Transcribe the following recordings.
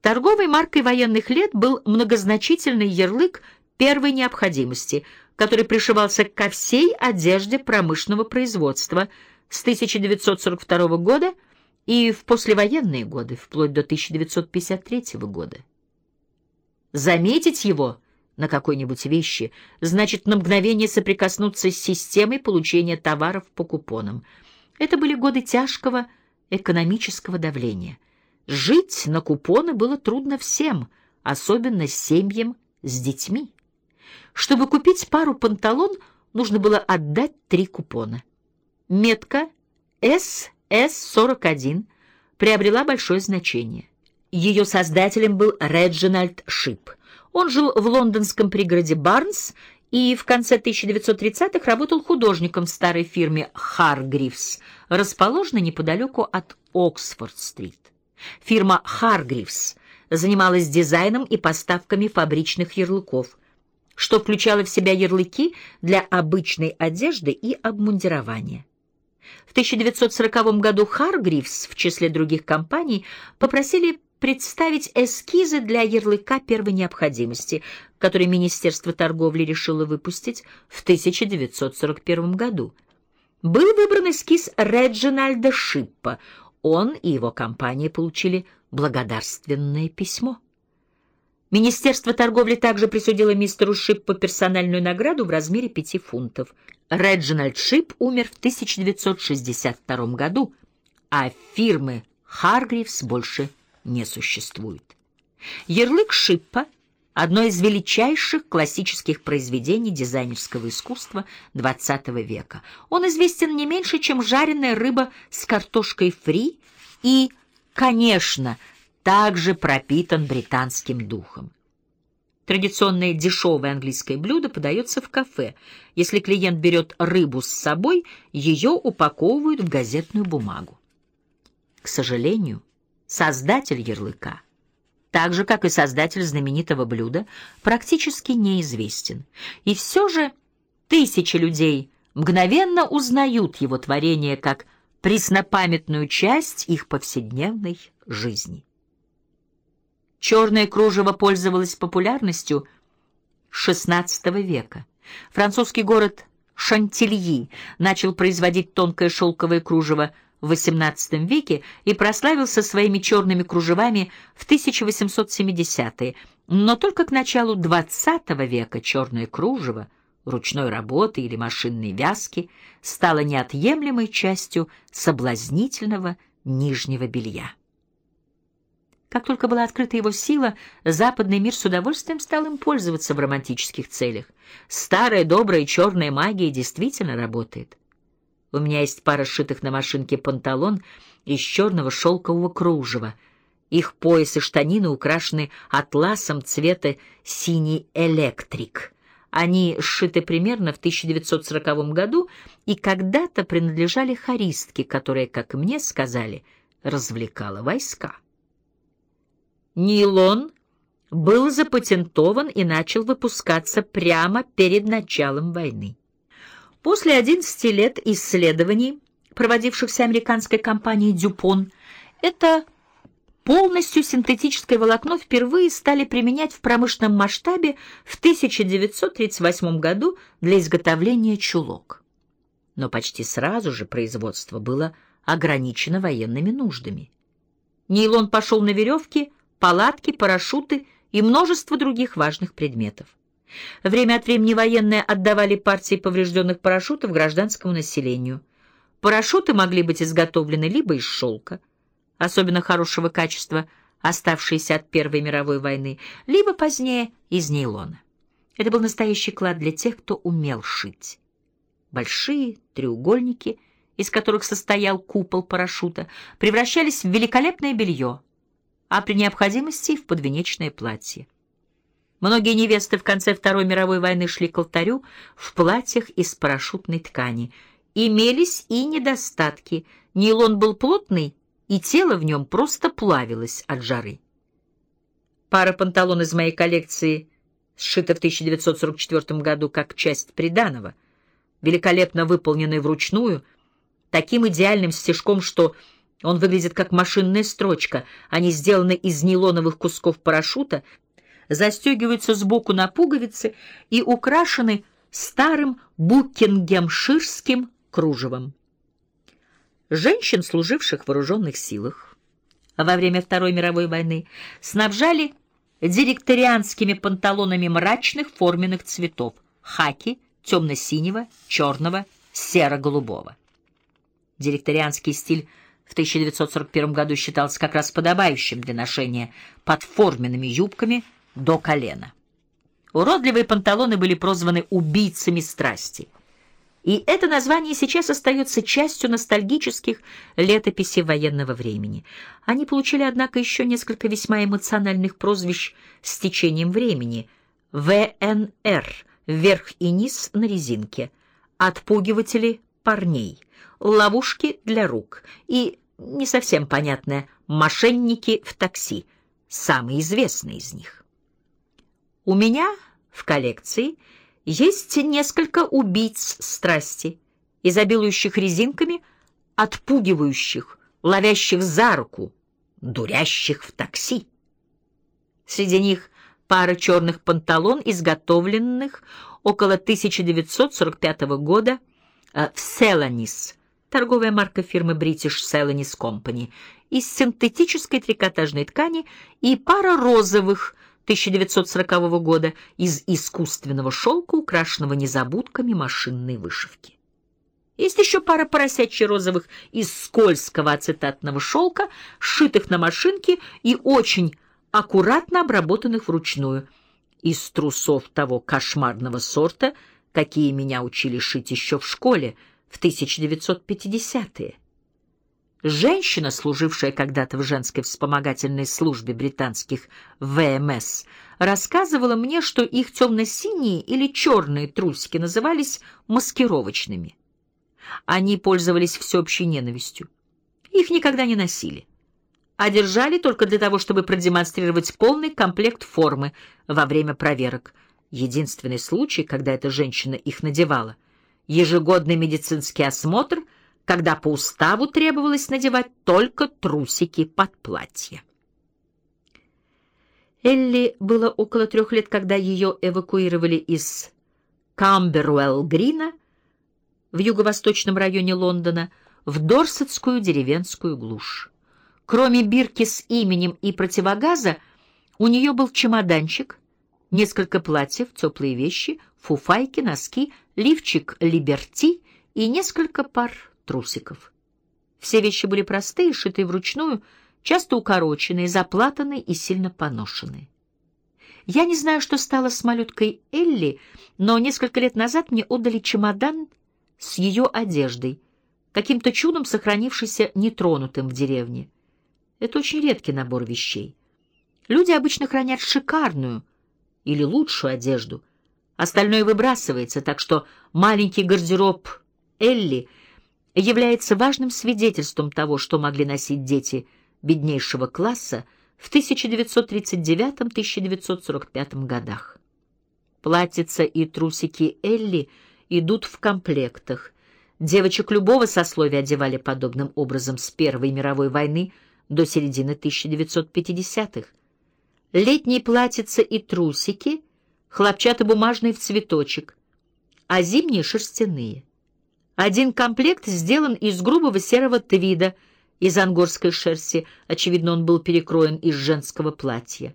Торговой маркой военных лет был многозначительный ярлык первой необходимости, который пришивался ко всей одежде промышленного производства с 1942 года и в послевоенные годы, вплоть до 1953 года. Заметить его на какой-нибудь вещи значит на мгновение соприкоснуться с системой получения товаров по купонам. Это были годы тяжкого экономического давления. Жить на купоны было трудно всем, особенно семьям с детьми. Чтобы купить пару панталон, нужно было отдать три купона. Метка СС-41 приобрела большое значение. Ее создателем был Реджинальд Шип. Он жил в лондонском пригороде Барнс и в конце 1930-х работал художником в старой фирме Харгривс, расположенной неподалеку от Оксфорд-стрит. Фирма Харгривс занималась дизайном и поставками фабричных ярлыков, что включало в себя ярлыки для обычной одежды и обмундирования. В 1940 году Харгривс в числе других компаний попросили представить эскизы для ярлыка первой необходимости, который Министерство торговли решило выпустить в 1941 году. Был выбран эскиз Реджинальда Шиппа. Он и его компания получили благодарственное письмо. Министерство торговли также присудило мистеру Шиппу персональную награду в размере пяти фунтов. Реджинальд Шип умер в 1962 году, а фирмы Харгривс больше не существует. Ярлык Шиппа — одно из величайших классических произведений дизайнерского искусства XX века. Он известен не меньше, чем жареная рыба с картошкой фри и, конечно, также пропитан британским духом. Традиционное дешевое английское блюдо подается в кафе. Если клиент берет рыбу с собой, ее упаковывают в газетную бумагу. К сожалению, создатель ярлыка, так же, как и создатель знаменитого блюда, практически неизвестен. И все же тысячи людей мгновенно узнают его творение как преснопамятную часть их повседневной жизни. Черное кружево пользовалось популярностью XVI века. Французский город Шантильи начал производить тонкое шелковое кружево в XVIII веке и прославился своими черными кружевами в 1870-е, но только к началу XX века черное кружево, ручной работы или машинной вязки стало неотъемлемой частью соблазнительного нижнего белья. Как только была открыта его сила, западный мир с удовольствием стал им пользоваться в романтических целях. Старая добрая черная магия действительно работает. У меня есть пара сшитых на машинке панталон из черного шелкового кружева. Их пояс и штанины украшены атласом цвета синий электрик. Они сшиты примерно в 1940 году и когда-то принадлежали харистке, которая, как мне сказали, развлекала войска. Нейлон был запатентован и начал выпускаться прямо перед началом войны. После 11 лет исследований, проводившихся американской компанией «Дюпон», это полностью синтетическое волокно впервые стали применять в промышленном масштабе в 1938 году для изготовления чулок. Но почти сразу же производство было ограничено военными нуждами. Нейлон пошел на веревки, палатки, парашюты и множество других важных предметов. Время от времени военные отдавали партии поврежденных парашютов гражданскому населению. Парашюты могли быть изготовлены либо из шелка, особенно хорошего качества, оставшиеся от Первой мировой войны, либо позднее из нейлона. Это был настоящий клад для тех, кто умел шить. Большие треугольники, из которых состоял купол парашюта, превращались в великолепное белье, а при необходимости в подвенечное платье. Многие невесты в конце Второй мировой войны шли к алтарю в платьях из парашютной ткани. Имелись и недостатки. Нейлон был плотный, и тело в нем просто плавилось от жары. Пара панталон из моей коллекции, сшита в 1944 году как часть приданого, великолепно выполненная вручную, таким идеальным стежком, что Он выглядит как машинная строчка. Они сделаны из нейлоновых кусков парашюта, застегиваются сбоку на пуговицы и украшены старым букингемширским кружевом. Женщин, служивших в вооруженных силах во время Второй мировой войны, снабжали директорианскими панталонами мрачных форменных цветов — хаки, темно-синего, черного, серо-голубого. Директорианский стиль в 1941 году считался как раз подобающим для ношения под форменными юбками до колена. Уродливые панталоны были прозваны «убийцами страсти». И это название сейчас остается частью ностальгических летописей военного времени. Они получили, однако, еще несколько весьма эмоциональных прозвищ с течением времени. ВНР — вверх и низ на резинке, отпугиватели парней, ловушки для рук и, не совсем понятное, мошенники в такси, самый известный из них. У меня в коллекции — есть несколько убийц страсти, изобилующих резинками, отпугивающих, ловящих за руку, дурящих в такси. Среди них пара черных панталон, изготовленных около 1945 года э, в Селанис, торговая марка фирмы British Celanese Company, из синтетической трикотажной ткани и пара розовых 1940 года из искусственного шелка, украшенного незабудками машинной вышивки. Есть еще пара поросячьих розовых из скользкого ацетатного шелка, сшитых на машинке и очень аккуратно обработанных вручную, из трусов того кошмарного сорта, какие меня учили шить еще в школе в 1950-е. Женщина, служившая когда-то в женской вспомогательной службе британских ВМС, рассказывала мне, что их темно-синие или черные трусики назывались маскировочными. Они пользовались всеобщей ненавистью. Их никогда не носили, а держали только для того, чтобы продемонстрировать полный комплект формы во время проверок. Единственный случай, когда эта женщина их надевала — ежегодный медицинский осмотр — когда по уставу требовалось надевать только трусики под платье. Элли было около трех лет, когда ее эвакуировали из Камберуэлл-Грина в юго-восточном районе Лондона в Дорсетскую деревенскую глушь. Кроме бирки с именем и противогаза, у нее был чемоданчик, несколько платьев, теплые вещи, фуфайки, носки, лифчик «Либерти» и несколько пар трусиков. Все вещи были простые, шитые вручную, часто укороченные, заплатанные и сильно поношенные. Я не знаю, что стало с малюткой Элли, но несколько лет назад мне отдали чемодан с ее одеждой, каким-то чудом сохранившийся нетронутым в деревне. Это очень редкий набор вещей. Люди обычно хранят шикарную или лучшую одежду. Остальное выбрасывается, так что маленький гардероб Элли — является важным свидетельством того, что могли носить дети беднейшего класса в 1939-1945 годах. Платьица и трусики Элли идут в комплектах. Девочек любого сословия одевали подобным образом с Первой мировой войны до середины 1950-х. Летние платьица и трусики хлопчатобумажные в цветочек, а зимние — шерстяные. Один комплект сделан из грубого серого твида, из ангорской шерсти, очевидно, он был перекроен из женского платья.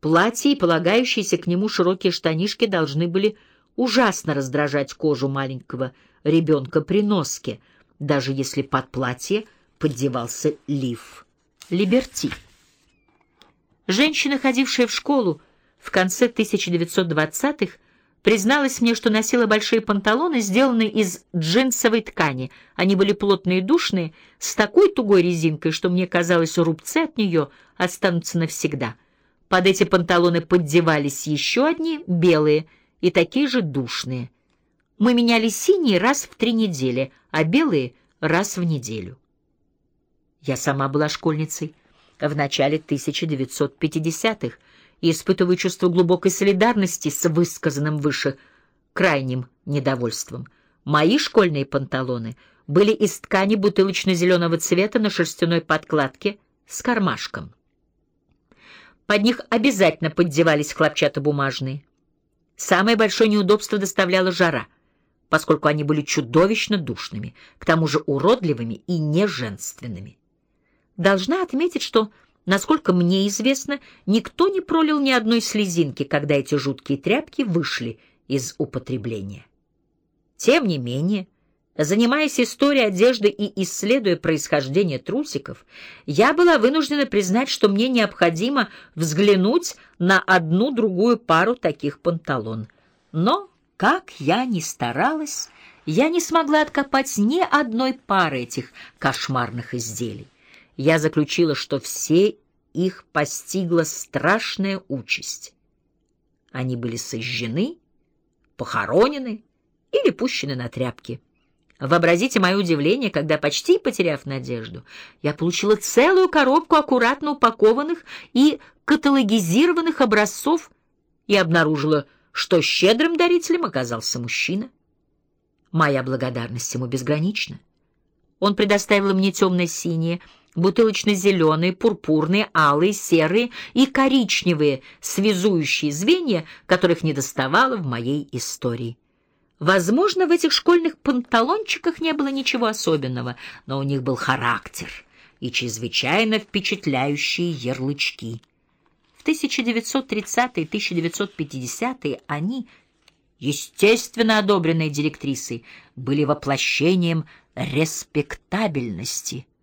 Платье и полагающиеся к нему широкие штанишки должны были ужасно раздражать кожу маленького ребенка при носке, даже если под платье поддевался лиф. Либерти. Женщина, ходившая в школу в конце 1920-х, призналась мне, что носила большие панталоны, сделанные из джинсовой ткани. Они были плотные и душные, с такой тугой резинкой, что мне казалось, рубцы от нее останутся навсегда. Под эти панталоны поддевались еще одни, белые, и такие же душные. Мы меняли синие раз в три недели, а белые — раз в неделю. Я сама была школьницей в начале 1950-х, и испытываю чувство глубокой солидарности с высказанным выше крайним недовольством. Мои школьные панталоны были из ткани бутылочно-зеленого цвета на шерстяной подкладке с кармашком. Под них обязательно поддевались хлопчатобумажные. Самое большое неудобство доставляла жара, поскольку они были чудовищно душными, к тому же уродливыми и неженственными. Должна отметить, что, насколько мне известно, никто не пролил ни одной слезинки, когда эти жуткие тряпки вышли из употребления. Тем не менее, Занимаясь историей одежды и исследуя происхождение трусиков, я была вынуждена признать, что мне необходимо взглянуть на одну-другую пару таких панталон. Но, как я ни старалась, я не смогла откопать ни одной пары этих кошмарных изделий. Я заключила, что все их постигла страшная участь. Они были сожжены, похоронены или пущены на тряпки. Вообразите мое удивление, когда, почти потеряв надежду, я получила целую коробку аккуратно упакованных и каталогизированных образцов и обнаружила, что щедрым дарителем оказался мужчина. Моя благодарность ему безгранична. Он предоставил мне темно-синие, бутылочно-зеленые, пурпурные, алые, серые и коричневые связующие звенья, которых не доставало в моей истории. Возможно, в этих школьных панталончиках не было ничего особенного, но у них был характер и чрезвычайно впечатляющие ярлычки. В 1930-е и 1950-е они, естественно одобренные директрисой, были воплощением респектабельности –